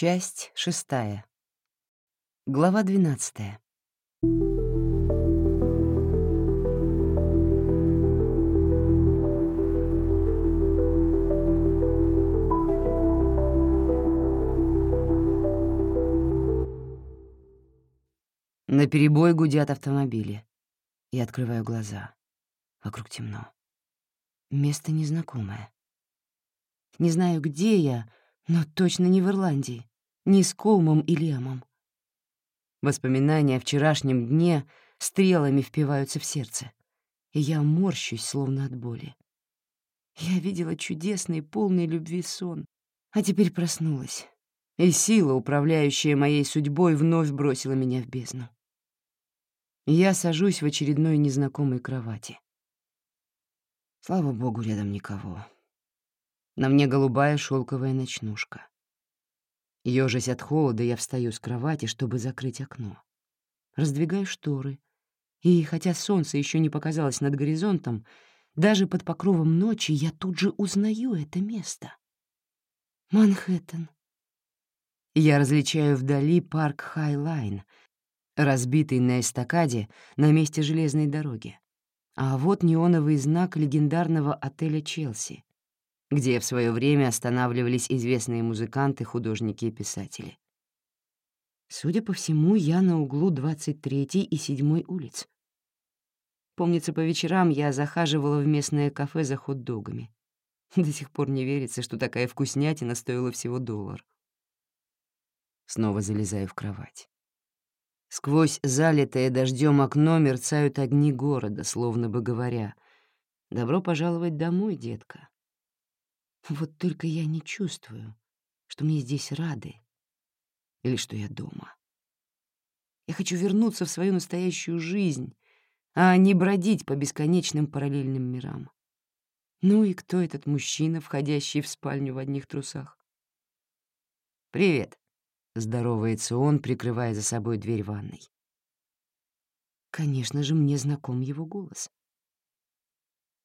Часть шестая. Глава двенадцатая. На перебой гудят автомобили. Я открываю глаза. Вокруг темно. Место незнакомое. Не знаю, где я, но точно не в Ирландии, не с Колмом и Лемом. Воспоминания о вчерашнем дне стрелами впиваются в сердце, и я морщусь, словно от боли. Я видела чудесный, полный любви сон, а теперь проснулась, и сила, управляющая моей судьбой, вновь бросила меня в бездну. Я сажусь в очередной незнакомой кровати. Слава богу, рядом никого. На мне голубая шелковая ночнушка. Ёжась от холода, я встаю с кровати, чтобы закрыть окно. Раздвигаю шторы, и, хотя солнце еще не показалось над горизонтом, даже под покровом ночи я тут же узнаю это место. Манхэттен. Я различаю вдали парк Хайлайн, разбитый на эстакаде на месте железной дороги. А вот неоновый знак легендарного отеля «Челси», где в свое время останавливались известные музыканты, художники и писатели. Судя по всему, я на углу 23-й и 7-й улиц. Помнится, по вечерам я захаживала в местное кафе за хот-догами. До сих пор не верится, что такая вкуснятина стоила всего доллар. Снова залезаю в кровать. Сквозь залитое дождем окно мерцают огни города, словно бы говоря, «Добро пожаловать домой, детка». Вот только я не чувствую, что мне здесь рады или что я дома. Я хочу вернуться в свою настоящую жизнь, а не бродить по бесконечным параллельным мирам. Ну и кто этот мужчина, входящий в спальню в одних трусах? «Привет», — здоровается он, прикрывая за собой дверь ванной. Конечно же, мне знаком его голос.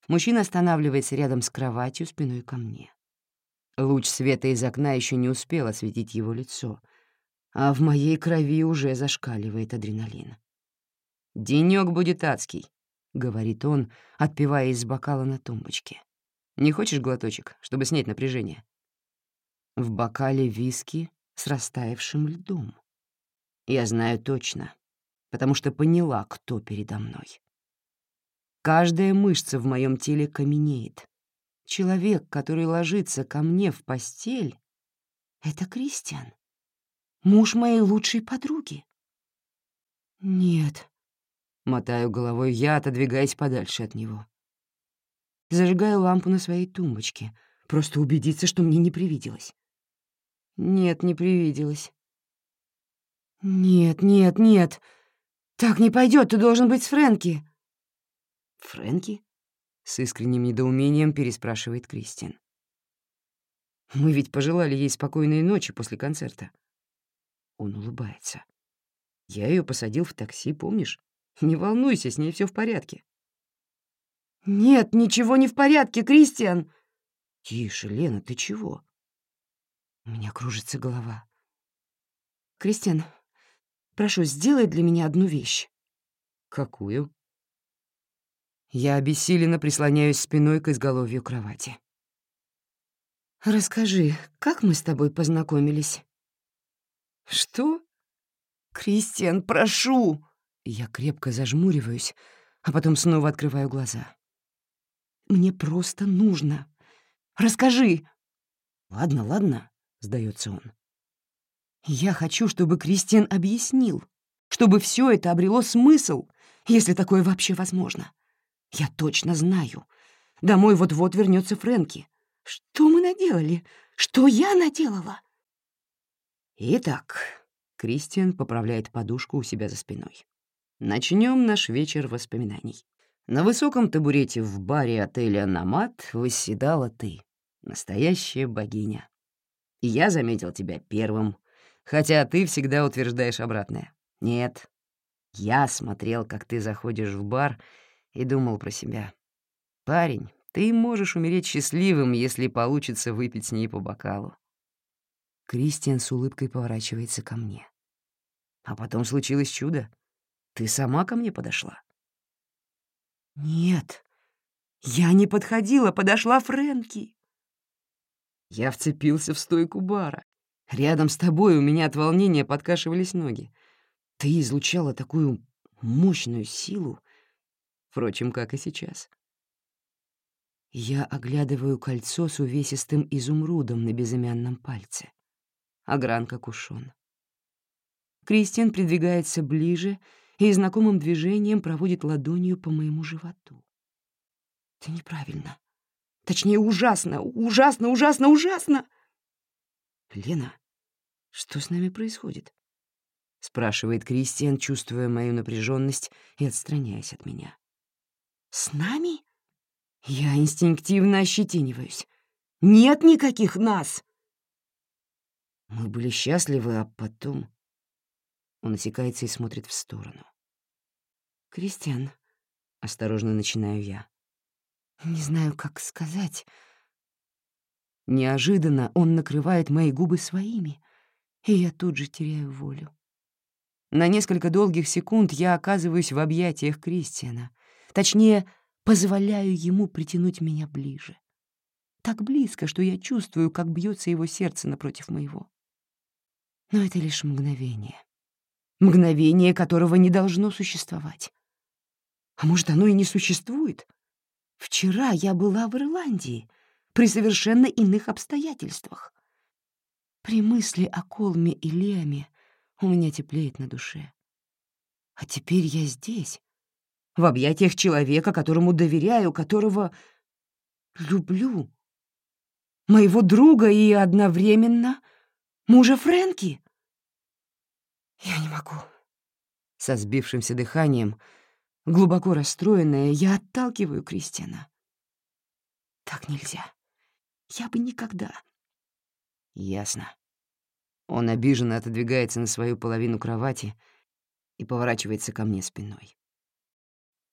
Мужчина останавливается рядом с кроватью спиной ко мне. Луч света из окна еще не успел осветить его лицо, а в моей крови уже зашкаливает адреналин. «Денёк будет адский», — говорит он, отпивая из бокала на тумбочке. «Не хочешь глоточек, чтобы снять напряжение?» В бокале виски с растаявшим льдом. Я знаю точно, потому что поняла, кто передо мной. Каждая мышца в моем теле каменеет. Человек, который ложится ко мне в постель, — это Кристиан, муж моей лучшей подруги. Нет, — мотаю головой я, отодвигаясь подальше от него. Зажигаю лампу на своей тумбочке, просто убедиться, что мне не привиделось. Нет, не привиделось. Нет, нет, нет. Так не пойдет, ты должен быть с Фрэнки. «Фрэнки?» — с искренним недоумением переспрашивает Кристин. «Мы ведь пожелали ей спокойной ночи после концерта». Он улыбается. «Я ее посадил в такси, помнишь? Не волнуйся, с ней все в порядке». «Нет, ничего не в порядке, Кристиан!» «Тише, Лена, ты чего?» У меня кружится голова. «Кристиан, прошу, сделай для меня одну вещь». «Какую?» Я обессиленно прислоняюсь спиной к изголовью кровати. «Расскажи, как мы с тобой познакомились?» «Что?» «Кристиан, прошу!» Я крепко зажмуриваюсь, а потом снова открываю глаза. «Мне просто нужно. Расскажи!» «Ладно, ладно», — сдается он. «Я хочу, чтобы Кристиан объяснил, чтобы все это обрело смысл, если такое вообще возможно. Я точно знаю. Домой вот-вот вернется Фрэнки. Что мы наделали? Что я наделала? Итак, Кристиан поправляет подушку у себя за спиной. Начнем наш вечер воспоминаний. На высоком табурете в баре отеля «Намат» восседала ты, настоящая богиня. И я заметил тебя первым, хотя ты всегда утверждаешь обратное. Нет, я смотрел, как ты заходишь в бар — и думал про себя. «Парень, ты можешь умереть счастливым, если получится выпить с ней по бокалу». Кристиан с улыбкой поворачивается ко мне. А потом случилось чудо. Ты сама ко мне подошла. Нет, я не подходила, подошла Фрэнки. Я вцепился в стойку бара. Рядом с тобой у меня от волнения подкашивались ноги. Ты излучала такую мощную силу, впрочем, как и сейчас. Я оглядываю кольцо с увесистым изумрудом на безымянном пальце. Огранка кушон. Кристиан придвигается ближе и знакомым движением проводит ладонью по моему животу. «Ты неправильно. Точнее, ужасно, ужасно, ужасно, ужасно!» «Лена, что с нами происходит?» — спрашивает Кристиан, чувствуя мою напряженность и отстраняясь от меня. «С нами?» Я инстинктивно ощетиниваюсь. «Нет никаких нас!» Мы были счастливы, а потом... Он осекается и смотрит в сторону. «Кристиан», — осторожно начинаю я, — «не знаю, как сказать». Неожиданно он накрывает мои губы своими, и я тут же теряю волю. На несколько долгих секунд я оказываюсь в объятиях Кристиана. Точнее, позволяю ему притянуть меня ближе. Так близко, что я чувствую, как бьется его сердце напротив моего. Но это лишь мгновение. Мгновение, которого не должно существовать. А может, оно и не существует? Вчера я была в Ирландии при совершенно иных обстоятельствах. При мысли о Колме и Леоме у меня теплеет на душе. А теперь я здесь, в объятиях человека, которому доверяю, которого люблю. Моего друга и одновременно мужа Фрэнки. Я не могу. Со сбившимся дыханием, глубоко расстроенная, я отталкиваю Кристиана. Так нельзя. Я бы никогда. Ясно. Он обиженно отодвигается на свою половину кровати и поворачивается ко мне спиной.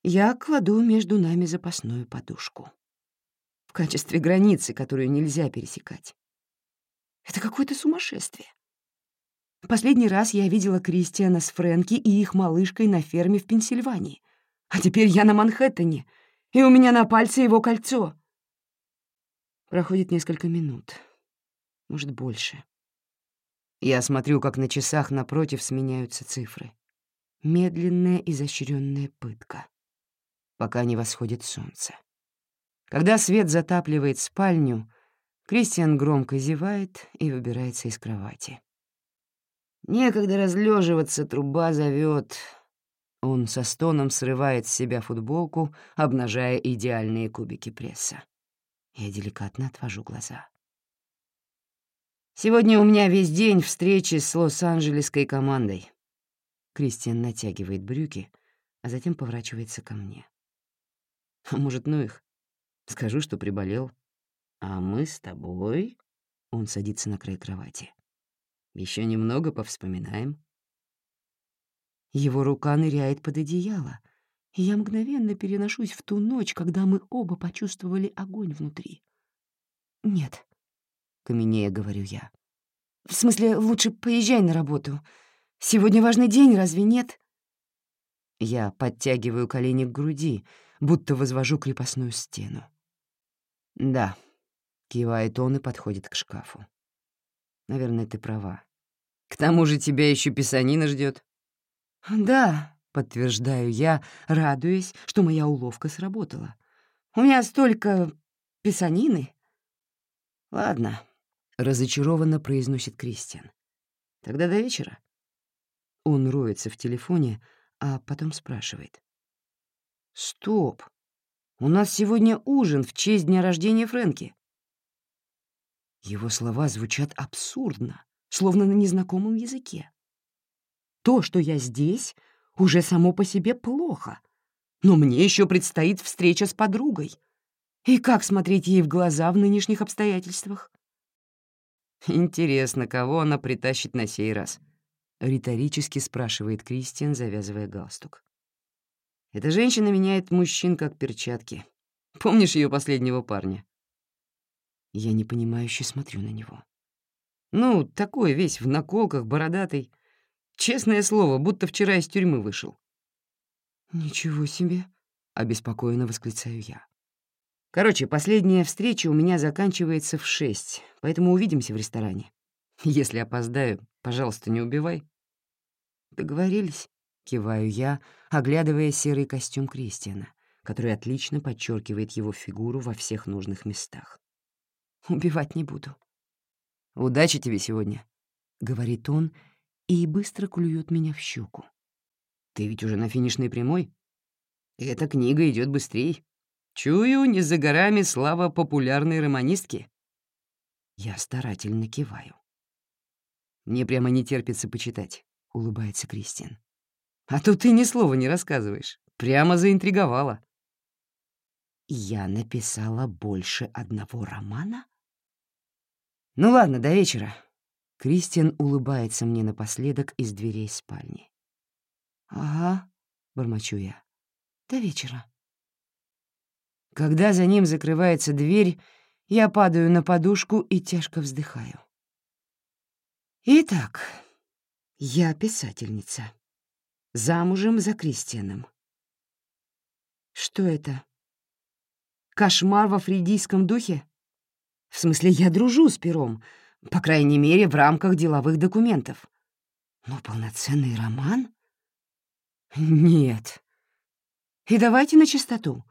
Я кладу между нами запасную подушку. В качестве границы, которую нельзя пересекать. Это какое-то сумасшествие. Последний раз я видела Кристиана с Фрэнки и их малышкой на ферме в Пенсильвании. А теперь я на Манхэттене, и у меня на пальце его кольцо. Проходит несколько минут, может, больше. Я смотрю, как на часах напротив сменяются цифры. Медленная изощренная пытка, пока не восходит солнце. Когда свет затапливает спальню, Кристиан громко зевает и выбирается из кровати. Некогда разлеживаться, труба зовет. Он со стоном срывает с себя футболку, обнажая идеальные кубики пресса. Я деликатно отвожу глаза. «Сегодня у меня весь день встречи с Лос-Анджелесской командой». Кристиан натягивает брюки, а затем поворачивается ко мне. «А может, ну их? Скажу, что приболел. А мы с тобой...» Он садится на край кровати. Еще немного повспоминаем». Его рука ныряет под одеяло, и я мгновенно переношусь в ту ночь, когда мы оба почувствовали огонь внутри. «Нет», — каменея говорю я. «В смысле, лучше поезжай на работу. Сегодня важный день, разве нет?» Я подтягиваю колени к груди, будто возвожу крепостную стену. «Да», — кивает он и подходит к шкафу. Наверное, ты права. К тому же тебя еще писанина ждет. Да, подтверждаю я, радуясь, что моя уловка сработала. У меня столько писанины. Ладно, разочарованно произносит Кристиан. Тогда до вечера. Он роется в телефоне, а потом спрашивает. «Стоп! У нас сегодня ужин в честь дня рождения Фрэнки. Его слова звучат абсурдно, словно на незнакомом языке. То, что я здесь, уже само по себе плохо, но мне еще предстоит встреча с подругой. И как смотреть ей в глаза в нынешних обстоятельствах? «Интересно, кого она притащит на сей раз?» — риторически спрашивает Кристиан, завязывая галстук. «Эта женщина меняет мужчин как перчатки. Помнишь ее последнего парня?» Я непонимающе смотрю на него. Ну, такой весь в наколках, бородатый. Честное слово, будто вчера из тюрьмы вышел. «Ничего себе!» — обеспокоенно восклицаю я. Короче, последняя встреча у меня заканчивается в шесть, поэтому увидимся в ресторане. Если опоздаю, пожалуйста, не убивай. Договорились, киваю я, оглядывая серый костюм Кристиана, который отлично подчеркивает его фигуру во всех нужных местах. Убивать не буду. «Удачи тебе сегодня», — говорит он и быстро клюет меня в щеку. «Ты ведь уже на финишной прямой? Эта книга идет быстрее. Чую, не за горами слава популярной романистки». Я старательно киваю. «Мне прямо не терпится почитать», — улыбается Кристин. «А тут ты ни слова не рассказываешь. Прямо заинтриговала». «Я написала больше одного романа?» «Ну ладно, до вечера». Кристиан улыбается мне напоследок из дверей спальни. «Ага», — бормочу я, — «до вечера». Когда за ним закрывается дверь, я падаю на подушку и тяжко вздыхаю. Итак, я писательница. Замужем за Кристианом. Что это? Кошмар во фридийском духе? В смысле, я дружу с пером, по крайней мере, в рамках деловых документов. Но полноценный роман? Нет. И давайте на чистоту.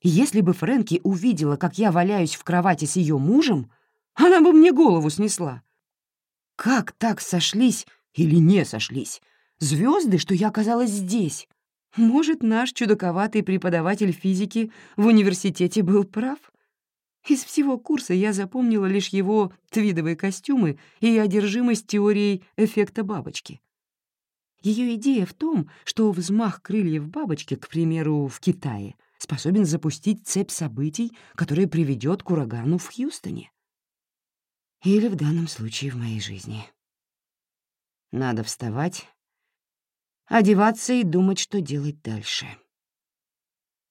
Если бы Фрэнки увидела, как я валяюсь в кровати с ее мужем, она бы мне голову снесла. Как так сошлись или не сошлись звезды, что я оказалась здесь? Может, наш чудаковатый преподаватель физики в университете был прав? Из всего курса я запомнила лишь его твидовые костюмы и одержимость теорией эффекта бабочки. Ее идея в том, что взмах крыльев бабочки, к примеру, в Китае — способен запустить цепь событий, которая приведет к урагану в Хьюстоне. Или в данном случае в моей жизни. Надо вставать, одеваться и думать, что делать дальше.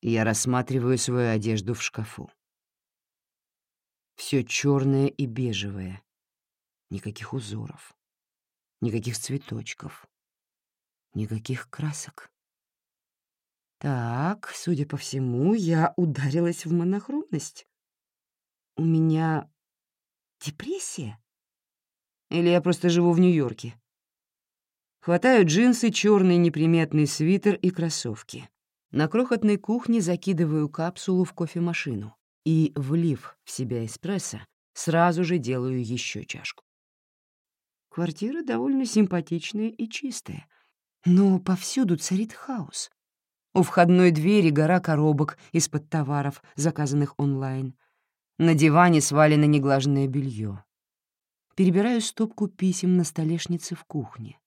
Я рассматриваю свою одежду в шкафу. Все черное и бежевое. Никаких узоров. Никаких цветочков. Никаких красок. Так, судя по всему, я ударилась в монохромность. У меня депрессия? Или я просто живу в Нью-Йорке? Хватаю джинсы, черный неприметный свитер и кроссовки. На крохотной кухне закидываю капсулу в кофемашину и, влив в себя эспрессо, сразу же делаю еще чашку. Квартира довольно симпатичная и чистая, но повсюду царит хаос. У входной двери гора коробок из-под товаров, заказанных онлайн. На диване свалено неглаженное белье. Перебираю стопку писем на столешнице в кухне.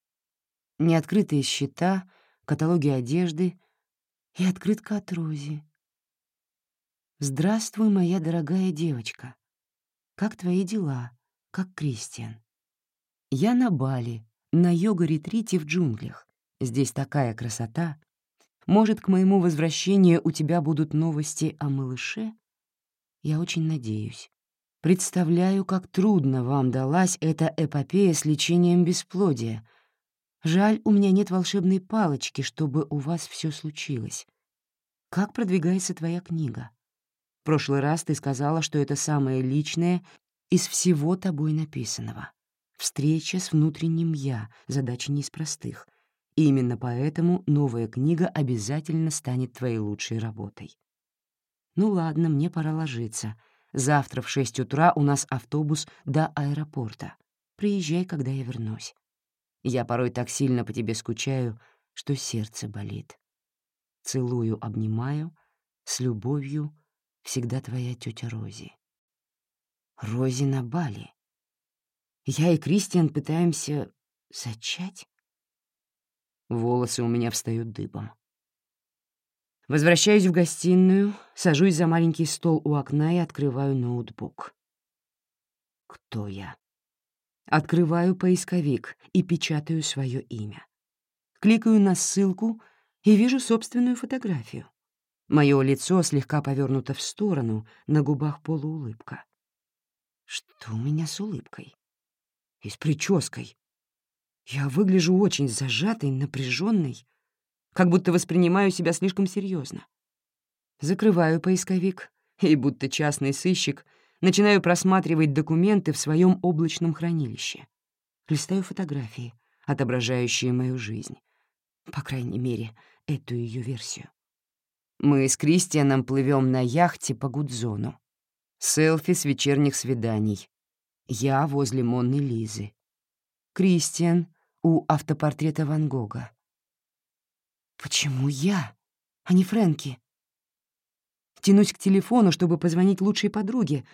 Неоткрытые счета, каталоги одежды и открытка от Рози. «Здравствуй, моя дорогая девочка. Как твои дела? Как Кристиан?» Я на Бали, на йога-ретрите в джунглях. Здесь такая красота, может, к моему возвращению у тебя будут новости о малыше? Я очень надеюсь. Представляю, как трудно вам далась эта эпопея с лечением бесплодия. Жаль, у меня нет волшебной палочки, чтобы у вас все случилось. Как продвигается твоя книга? В прошлый раз ты сказала, что это самое личное из всего тобой написанного. Встреча с внутренним «я» — задача не из простых — и именно поэтому новая книга обязательно станет твоей лучшей работой. Ну ладно, мне пора ложиться. Завтра в шесть утра у нас автобус до аэропорта. Приезжай, когда я вернусь. Я порой так сильно по тебе скучаю, что сердце болит. Целую, обнимаю, с любовью, всегда твоя тетя Рози. Рози на Бали. Я и Кристиан пытаемся зачать? Волосы у меня встают дыбом. Возвращаюсь в гостиную, сажусь за маленький стол у окна и открываю ноутбук. Кто я? Открываю поисковик и печатаю свое имя. Кликаю на ссылку и вижу собственную фотографию. Мое лицо слегка повернуто в сторону, на губах полуулыбка. Что у меня с улыбкой? и с прической. Я выгляжу очень зажатой, напряженной, как будто воспринимаю себя слишком серьезно. Закрываю поисковик и, будто частный сыщик, начинаю просматривать документы в своем облачном хранилище. Листаю фотографии, отображающие мою жизнь. По крайней мере, эту ее версию. Мы с Кристианом плывем на яхте по Гудзону. Селфи с вечерних свиданий. Я возле Монны Лизы. Кристиан у автопортрета Ван Гога. Почему я, а не Фрэнки? Тянусь к телефону, чтобы позвонить лучшей подруге,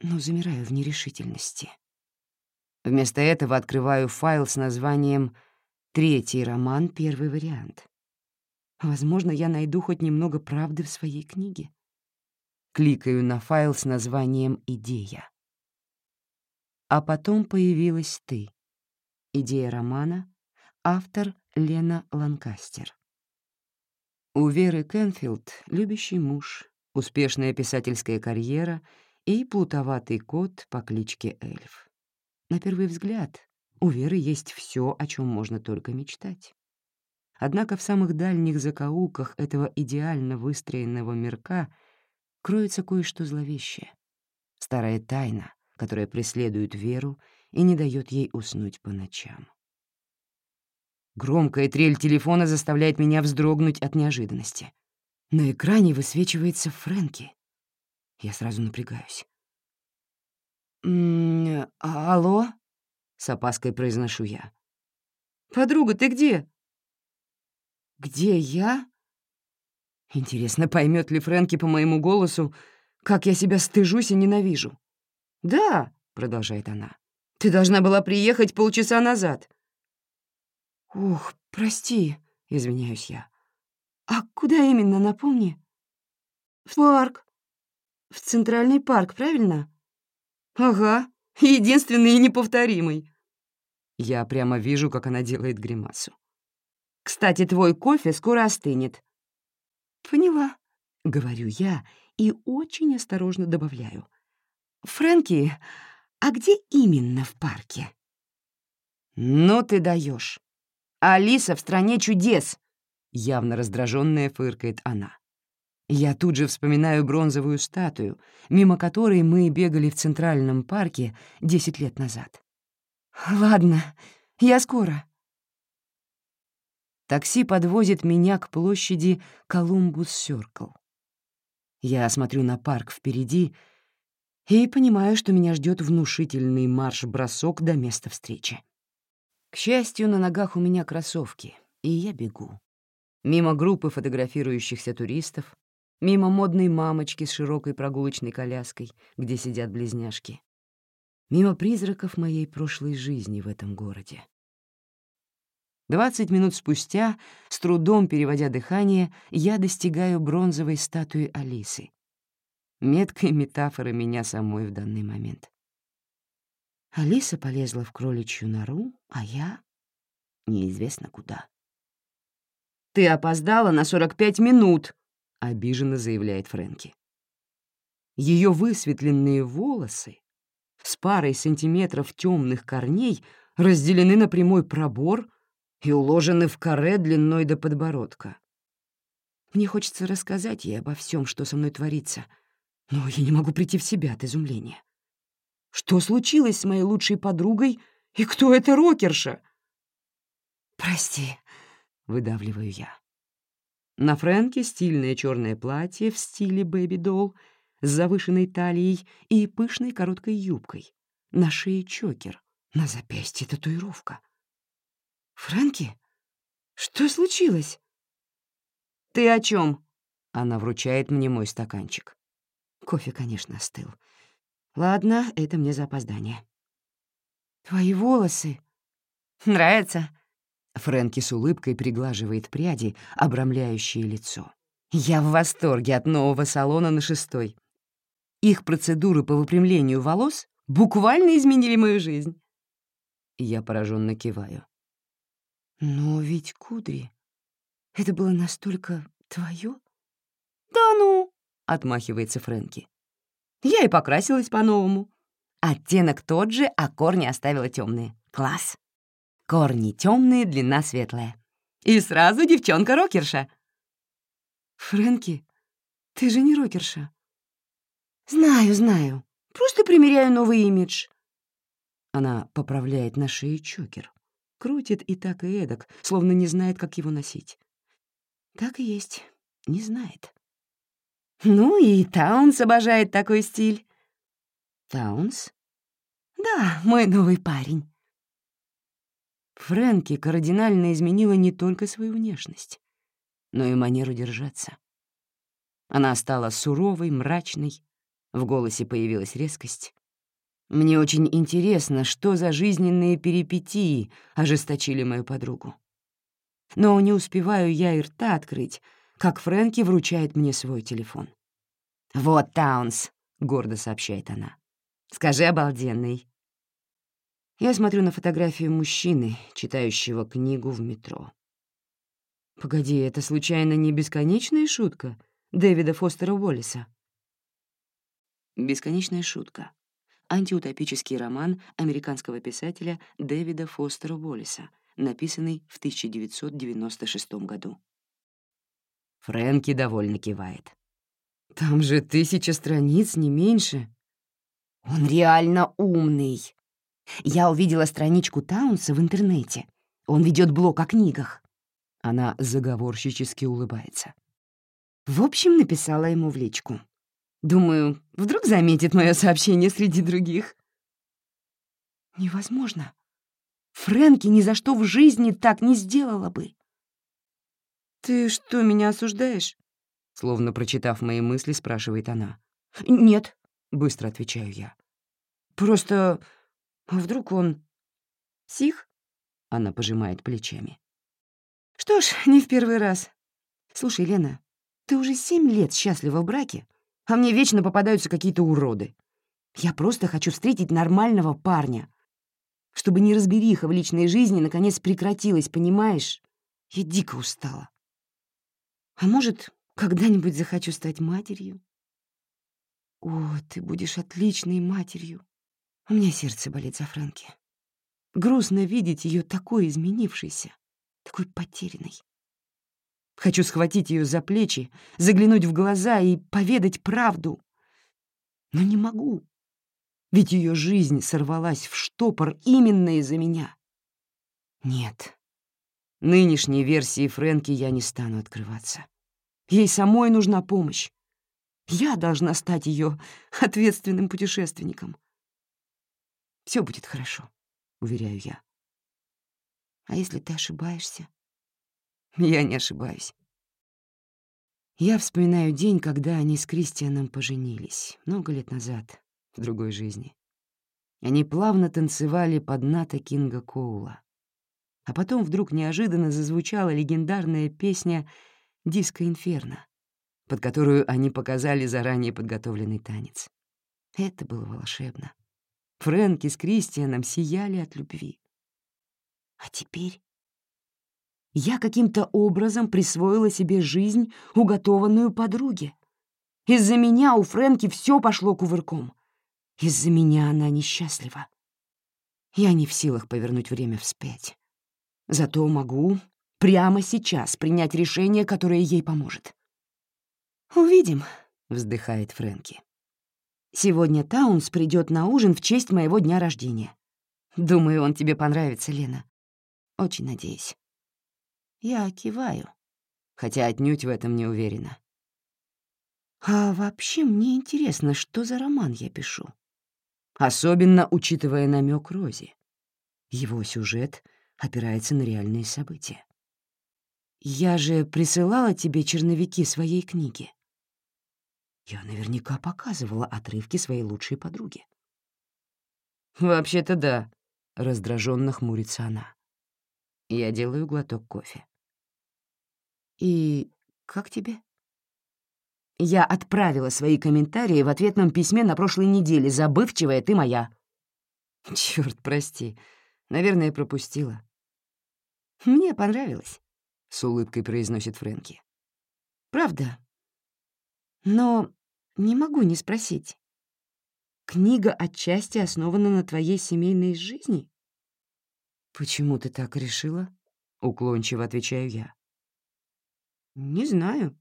но замираю в нерешительности. Вместо этого открываю файл с названием «Третий роман, первый вариант». Возможно, я найду хоть немного правды в своей книге. Кликаю на файл с названием «Идея». А потом появилась ты. Идея романа, автор Лена Ланкастер. У Веры Кенфилд любящий муж, успешная писательская карьера и плутоватый кот по кличке Эльф. На первый взгляд, у Веры есть все, о чем можно только мечтать. Однако в самых дальних закоулках этого идеально выстроенного мирка кроется кое-что зловещее. Старая тайна, которая преследует Веру и не дает ей уснуть по ночам. Громкая трель телефона заставляет меня вздрогнуть от неожиданности. На экране высвечивается Фрэнки. Я сразу напрягаюсь. «М -м, «Алло?» — с опаской произношу я. «Подруга, ты где?» «Где я?» Интересно, поймет ли Фрэнки по моему голосу, как я себя стыжусь и ненавижу. «Да», — продолжает она, — «ты должна была приехать полчаса назад». «Ух, прости», — извиняюсь я. «А куда именно, напомни?» «В парк. В Центральный парк, правильно?» «Ага, единственный и неповторимый». Я прямо вижу, как она делает гримасу. «Кстати, твой кофе скоро остынет». «Поняла», — говорю я и очень осторожно добавляю. «Фрэнки, а где именно в парке?» «Ну ты даешь. Алиса в стране чудес!» Явно раздраженная фыркает она. Я тут же вспоминаю бронзовую статую, мимо которой мы бегали в Центральном парке 10 лет назад. «Ладно, я скоро». Такси подвозит меня к площади Колумбус-Сёркл. Я смотрю на парк впереди и понимаю, что меня ждет внушительный марш-бросок до места встречи. К счастью, на ногах у меня кроссовки, и я бегу. Мимо группы фотографирующихся туристов, мимо модной мамочки с широкой прогулочной коляской, где сидят близняшки, мимо призраков моей прошлой жизни в этом городе. Двадцать минут спустя, с трудом переводя дыхание, я достигаю бронзовой статуи Алисы. Меткая метафора меня самой в данный момент. Алиса полезла в кроличью нору, а я — неизвестно куда. «Ты опоздала на 45 минут», — обиженно заявляет Фрэнки. Ее высветленные волосы с парой сантиметров темных корней разделены на прямой пробор и уложены в каре длиной до подбородка. Мне хочется рассказать ей обо всем, что со мной творится, но я не могу прийти в себя от изумления. Что случилось с моей лучшей подругой и кто эта рокерша? «Прости», — выдавливаю я. На Фрэнке стильное черное платье в стиле бэби-долл с завышенной талией и пышной короткой юбкой. На шее чокер, на запястье татуировка. «Фрэнки, что случилось?» «Ты о чем? Она вручает мне мой стаканчик. Кофе, конечно, остыл. Ладно, это мне за опоздание. «Твои волосы...» «Нравится?» Фрэнки с улыбкой приглаживает пряди, обрамляющие лицо. «Я в восторге от нового салона на шестой. Их процедуры по выпрямлению волос буквально изменили мою жизнь». Я пораженно киваю. «Но ведь кудри... Это было настолько твое? «Да ну!» — отмахивается Фрэнки. Я и покрасилась по-новому. Оттенок тот же, а корни оставила темные. Класс. Корни темные, длина светлая. И сразу девчонка-рокерша. Фрэнки, ты же не рокерша. Знаю, знаю. Просто примеряю новый имидж. Она поправляет на шее чокер. Крутит и так, и эдак, словно не знает, как его носить. Так и есть, не знает. Ну и Таунс обожает такой стиль. Таунс? Да, мой новый парень. Фрэнки кардинально изменила не только свою внешность, но и манеру держаться. Она стала суровой, мрачной, в голосе появилась резкость. Мне очень интересно, что за жизненные перипетии ожесточили мою подругу. Но не успеваю я и рта открыть, как Фрэнки вручает мне свой телефон. «Вот Таунс», — гордо сообщает она. «Скажи, обалденный». Я смотрю на фотографию мужчины, читающего книгу в метро. Погоди, это случайно не бесконечная шутка Дэвида Фостера Уоллиса? «Бесконечная шутка» — антиутопический роман американского писателя Дэвида Фостера Уоллиса, написанный в 1996 году. Фрэнки довольно кивает. «Там же тысяча страниц, не меньше». «Он реально умный. Я увидела страничку Таунса в интернете. Он ведет блог о книгах». Она заговорщически улыбается. В общем, написала ему в личку. Думаю, вдруг заметит мое сообщение среди других. Невозможно. Фрэнки ни за что в жизни так не сделала бы. «Ты что, меня осуждаешь?» Словно прочитав мои мысли, спрашивает она. «Нет», — быстро отвечаю я. «Просто... А вдруг он... псих?» Она пожимает плечами. «Что ж, не в первый раз. Слушай, Лена, ты уже семь лет счастлива в браке, а мне вечно попадаются какие-то уроды. Я просто хочу встретить нормального парня, чтобы неразбериха в личной жизни наконец прекратилась, понимаешь? Я дико устала. А может, когда-нибудь захочу стать матерью? О, ты будешь отличной матерью. У меня сердце болит за Фрэнки. Грустно видеть ее такой изменившейся, такой потерянной. Хочу схватить ее за плечи, заглянуть в глаза и поведать правду. Но не могу, ведь ее жизнь сорвалась в штопор именно из-за меня. Нет, нынешней версии Фрэнки я не стану открываться. Ей самой нужна помощь. Я должна стать ее ответственным путешественником. Все будет хорошо, уверяю я. А если ты ошибаешься? Я не ошибаюсь. Я вспоминаю день, когда они с Кристианом поженились, много лет назад, в другой жизни. Они плавно танцевали под Ната Кинга Коула. А потом вдруг неожиданно зазвучала легендарная песня «Диско Инферно», под которую они показали заранее подготовленный танец. Это было волшебно. Фрэнки с Кристианом сияли от любви. А теперь я каким-то образом присвоила себе жизнь, уготованную подруге. Из-за меня у Фрэнки все пошло кувырком. Из-за меня она несчастлива. Я не в силах повернуть время вспять. Зато могу прямо сейчас принять решение, которое ей поможет. «Увидим», — вздыхает Фрэнки. «Сегодня Таунс придет на ужин в честь моего дня рождения. Думаю, он тебе понравится, Лена. Очень надеюсь». Я киваю, хотя отнюдь в этом не уверена. А вообще мне интересно, что за роман я пишу. Особенно учитывая намек Рози. Его сюжет опирается на реальные события. Я же присылала тебе черновики своей книги. Я наверняка показывала отрывки своей лучшей подруги. «Вообще-то да», — раздраженно хмурится она. Я делаю глоток кофе. «И как тебе?» Я отправила свои комментарии в ответном письме на прошлой неделе, забывчивая ты моя. Черт, прости. Наверное, пропустила. Мне понравилось, — с улыбкой произносит Фрэнки. Правда. Но не могу не спросить. книга отчасти основана на твоей семейной жизни? Почему ты так решила? Уклончиво отвечаю я. Не знаю.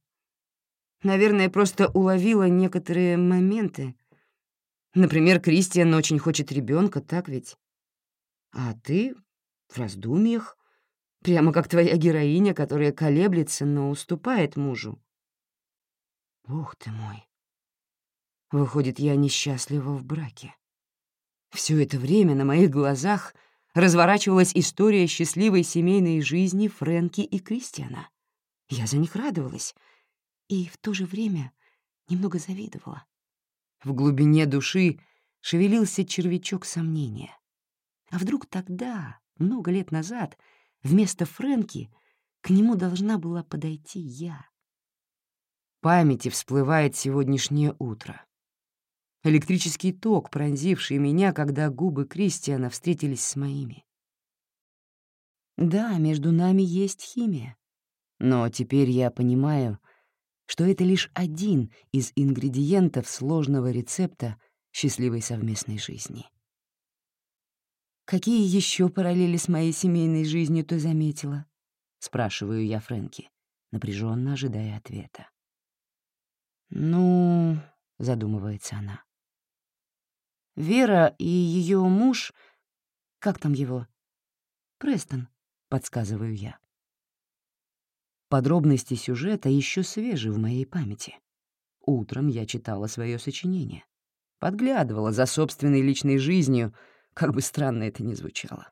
Наверное, просто уловила некоторые моменты. Например, Кристиан очень хочет ребенка, так ведь? А ты в раздумьях, прямо как твоя героиня, которая колеблется, но уступает мужу. Бог ты мой. Выходит, я несчастлива в браке. Все это время на моих глазах разворачивалась история счастливой семейной жизни Фрэнки и Кристиана. Я за них радовалась и в то же время немного завидовала. В глубине души шевелился червячок сомнения. А вдруг тогда, много лет назад, вместо Фрэнки к нему должна была подойти я? Памяти всплывает сегодняшнее утро. Электрический ток, пронзивший меня, когда губы Кристиана встретились с моими. Да, между нами есть химия. Но теперь я понимаю, что это лишь один из ингредиентов сложного рецепта счастливой совместной жизни. «Какие еще параллели с моей семейной жизнью ты заметила?» — спрашиваю я Фрэнки, напряженно ожидая ответа. «Ну...» — задумывается она. «Вера и ее муж... Как там его?» «Престон», — подсказываю я. Подробности сюжета еще свежи в моей памяти. Утром я читала свое сочинение, подглядывала за собственной личной жизнью — как бы странно это ни звучало.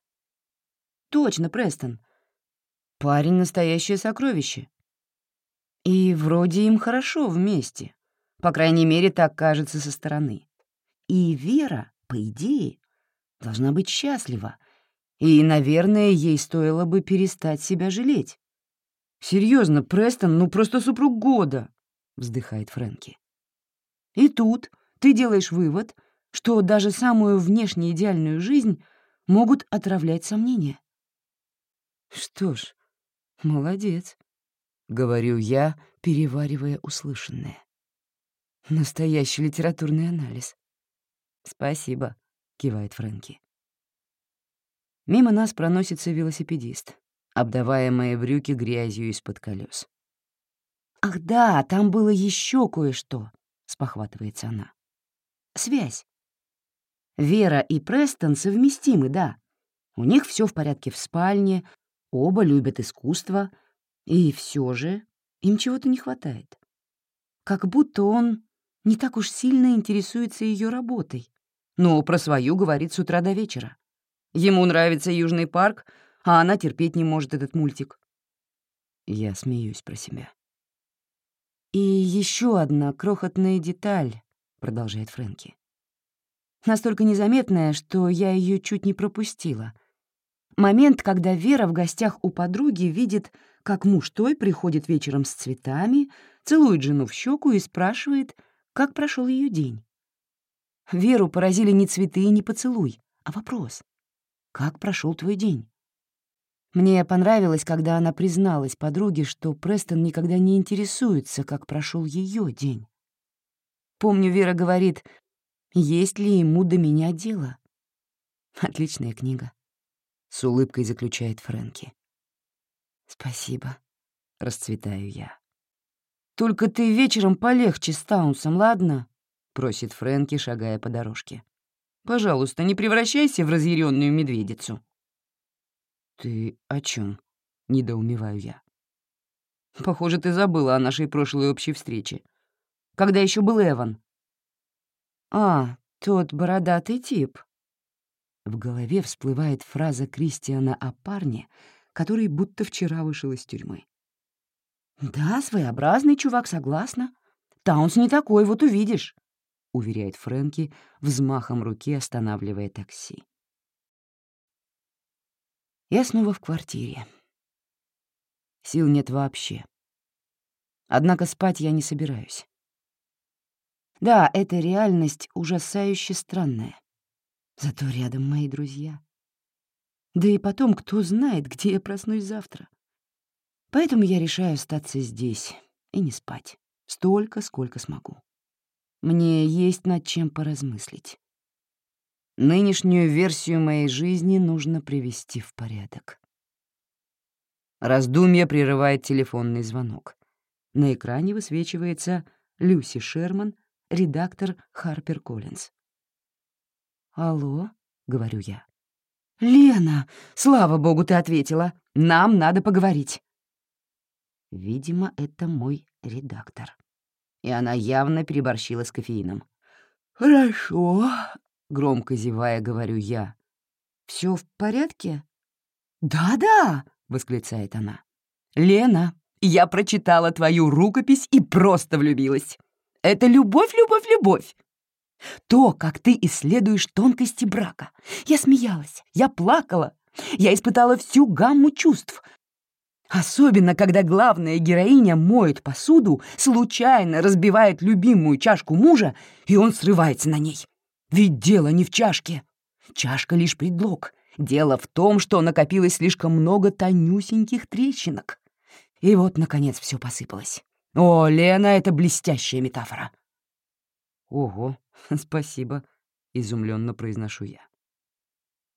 «Точно, Престон. Парень — настоящее сокровище. И вроде им хорошо вместе. По крайней мере, так кажется со стороны. И Вера, по идее, должна быть счастлива. И, наверное, ей стоило бы перестать себя жалеть. Серьезно, Престон, ну просто супруг года!» — вздыхает Фрэнки. «И тут ты делаешь вывод — что даже самую внешне идеальную жизнь могут отравлять сомнения. «Что ж, молодец», — говорю я, переваривая услышанное. «Настоящий литературный анализ». «Спасибо», — кивает Фрэнки. Мимо нас проносится велосипедист, обдавая мои брюки грязью из-под колес. «Ах да, там было еще кое-что», — спохватывается она. «Связь. Вера и Престон совместимы, да. У них все в порядке в спальне, оба любят искусство, и все же им чего-то не хватает. Как будто он не так уж сильно интересуется ее работой, но про свою говорит с утра до вечера. Ему нравится Южный парк, а она терпеть не может этот мультик. Я смеюсь про себя. «И еще одна крохотная деталь», — продолжает Фрэнки настолько незаметная, что я ее чуть не пропустила. Момент, когда Вера в гостях у подруги видит, как муж той приходит вечером с цветами, целует жену в щеку и спрашивает, как прошел ее день. Веру поразили не цветы и не поцелуй, а вопрос. «Как прошел твой день?» Мне понравилось, когда она призналась подруге, что Престон никогда не интересуется, как прошел ее день. Помню, Вера говорит, есть ли ему до меня дело? Отличная книга. С улыбкой заключает Фрэнки. Спасибо. Расцветаю я. Только ты вечером полегче с Таунсом, ладно? Просит Фрэнки, шагая по дорожке. Пожалуйста, не превращайся в разъяренную медведицу. Ты о чем? недоумеваю я. Похоже, ты забыла о нашей прошлой общей встрече. Когда еще был Эван, «А, тот бородатый тип». В голове всплывает фраза Кристиана о парне, который будто вчера вышел из тюрьмы. «Да, своеобразный чувак, согласна. Таунс не такой, вот увидишь», — уверяет Фрэнки, взмахом руки останавливая такси. Я снова в квартире. Сил нет вообще. Однако спать я не собираюсь. Да, эта реальность ужасающе странная. Зато рядом мои друзья. Да и потом, кто знает, где я проснусь завтра. Поэтому я решаю остаться здесь и не спать. Столько, сколько смогу. Мне есть над чем поразмыслить. Нынешнюю версию моей жизни нужно привести в порядок. Раздумье прерывает телефонный звонок. На экране высвечивается Люси Шерман, редактор Харпер Коллинз. «Алло?» — говорю я. «Лена, слава богу, ты ответила. Нам надо поговорить». Видимо, это мой редактор. И она явно переборщила с кофеином. «Хорошо», — громко зевая, говорю я. Все в порядке?» «Да-да», — восклицает она. «Лена, я прочитала твою рукопись и просто влюбилась. Это любовь, любовь, любовь. То, как ты исследуешь тонкости брака. Я смеялась, я плакала, я испытала всю гамму чувств. Особенно, когда главная героиня моет посуду, случайно разбивает любимую чашку мужа, и он срывается на ней. Ведь дело не в чашке. Чашка — лишь предлог. Дело в том, что накопилось слишком много тонюсеньких трещинок. И вот, наконец, все посыпалось. О, Лена, это блестящая метафора. Ого, спасибо, изумленно произношу я.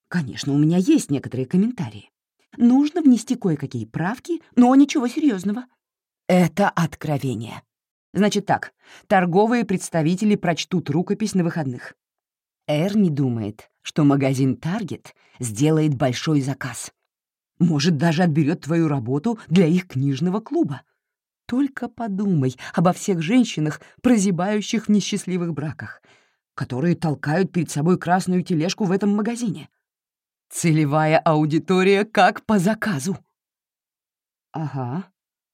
Конечно, у меня есть некоторые комментарии. Нужно внести кое-какие правки, но ничего серьезного. Это откровение. Значит так, торговые представители прочтут рукопись на выходных. Эрни думает, что магазин Target сделает большой заказ. Может, даже отберет твою работу для их книжного клуба. Только подумай обо всех женщинах, прозябающих в несчастливых браках, которые толкают перед собой красную тележку в этом магазине. Целевая аудитория как по заказу. Ага,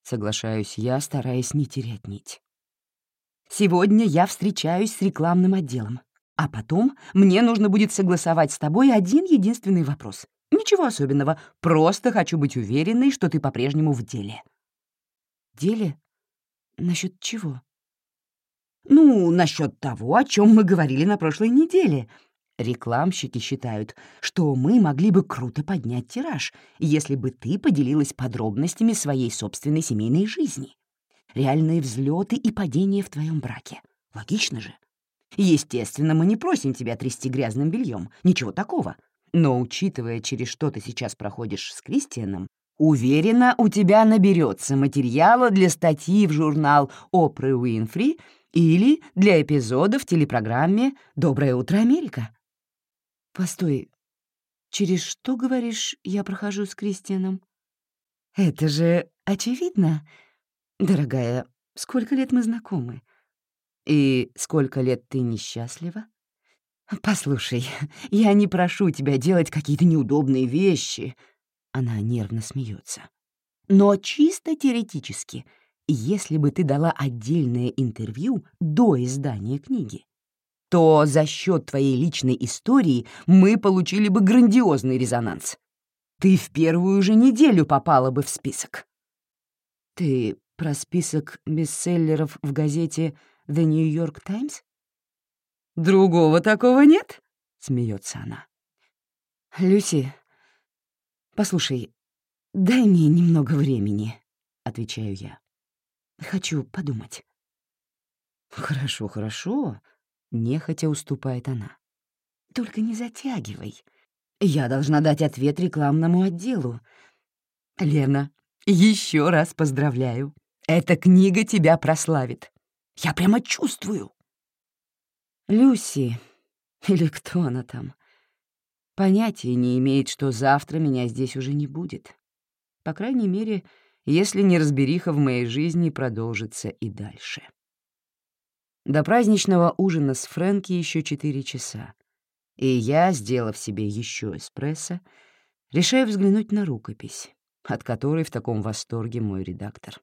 соглашаюсь я, стараясь не терять нить. Сегодня я встречаюсь с рекламным отделом, а потом мне нужно будет согласовать с тобой один единственный вопрос. Ничего особенного, просто хочу быть уверенной, что ты по-прежнему в деле. Деле? Насчет чего? Ну, насчет того, о чем мы говорили на прошлой неделе. Рекламщики считают, что мы могли бы круто поднять тираж, если бы ты поделилась подробностями своей собственной семейной жизни. Реальные взлеты и падения в твоем браке. Логично же. Естественно, мы не просим тебя трясти грязным бельем, ничего такого. Но учитывая, через что ты сейчас проходишь с Кристианом, уверена, у тебя наберется материала для статьи в журнал Опры Уинфри или для эпизода в телепрограмме «Доброе утро, Америка». Постой, через что, говоришь, я прохожу с Кристианом? Это же очевидно. Дорогая, сколько лет мы знакомы? И сколько лет ты несчастлива? «Послушай, я не прошу тебя делать какие-то неудобные вещи». Она нервно смеется. «Но чисто теоретически, если бы ты дала отдельное интервью до издания книги, то за счет твоей личной истории мы получили бы грандиозный резонанс. Ты в первую же неделю попала бы в список». «Ты про список бестселлеров в газете «The New York Times»?» Другого такого нет?» — смеется она. «Люси, послушай, дай мне немного времени», — отвечаю я. «Хочу подумать». «Хорошо, хорошо», — нехотя уступает она. «Только не затягивай. Я должна дать ответ рекламному отделу. Лена, еще раз поздравляю. Эта книга тебя прославит. Я прямо чувствую». Люси, или кто она там, понятия не имеет, что завтра меня здесь уже не будет. По крайней мере, если неразбериха в моей жизни продолжится и дальше. До праздничного ужина с Фрэнки еще четыре часа, и я, сделав себе еще эспрессо, решаю взглянуть на рукопись, от которой в таком восторге мой редактор.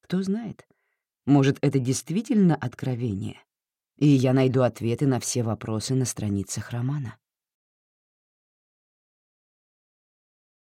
Кто знает, может, это действительно откровение, и я найду ответы на все вопросы на страницах романа.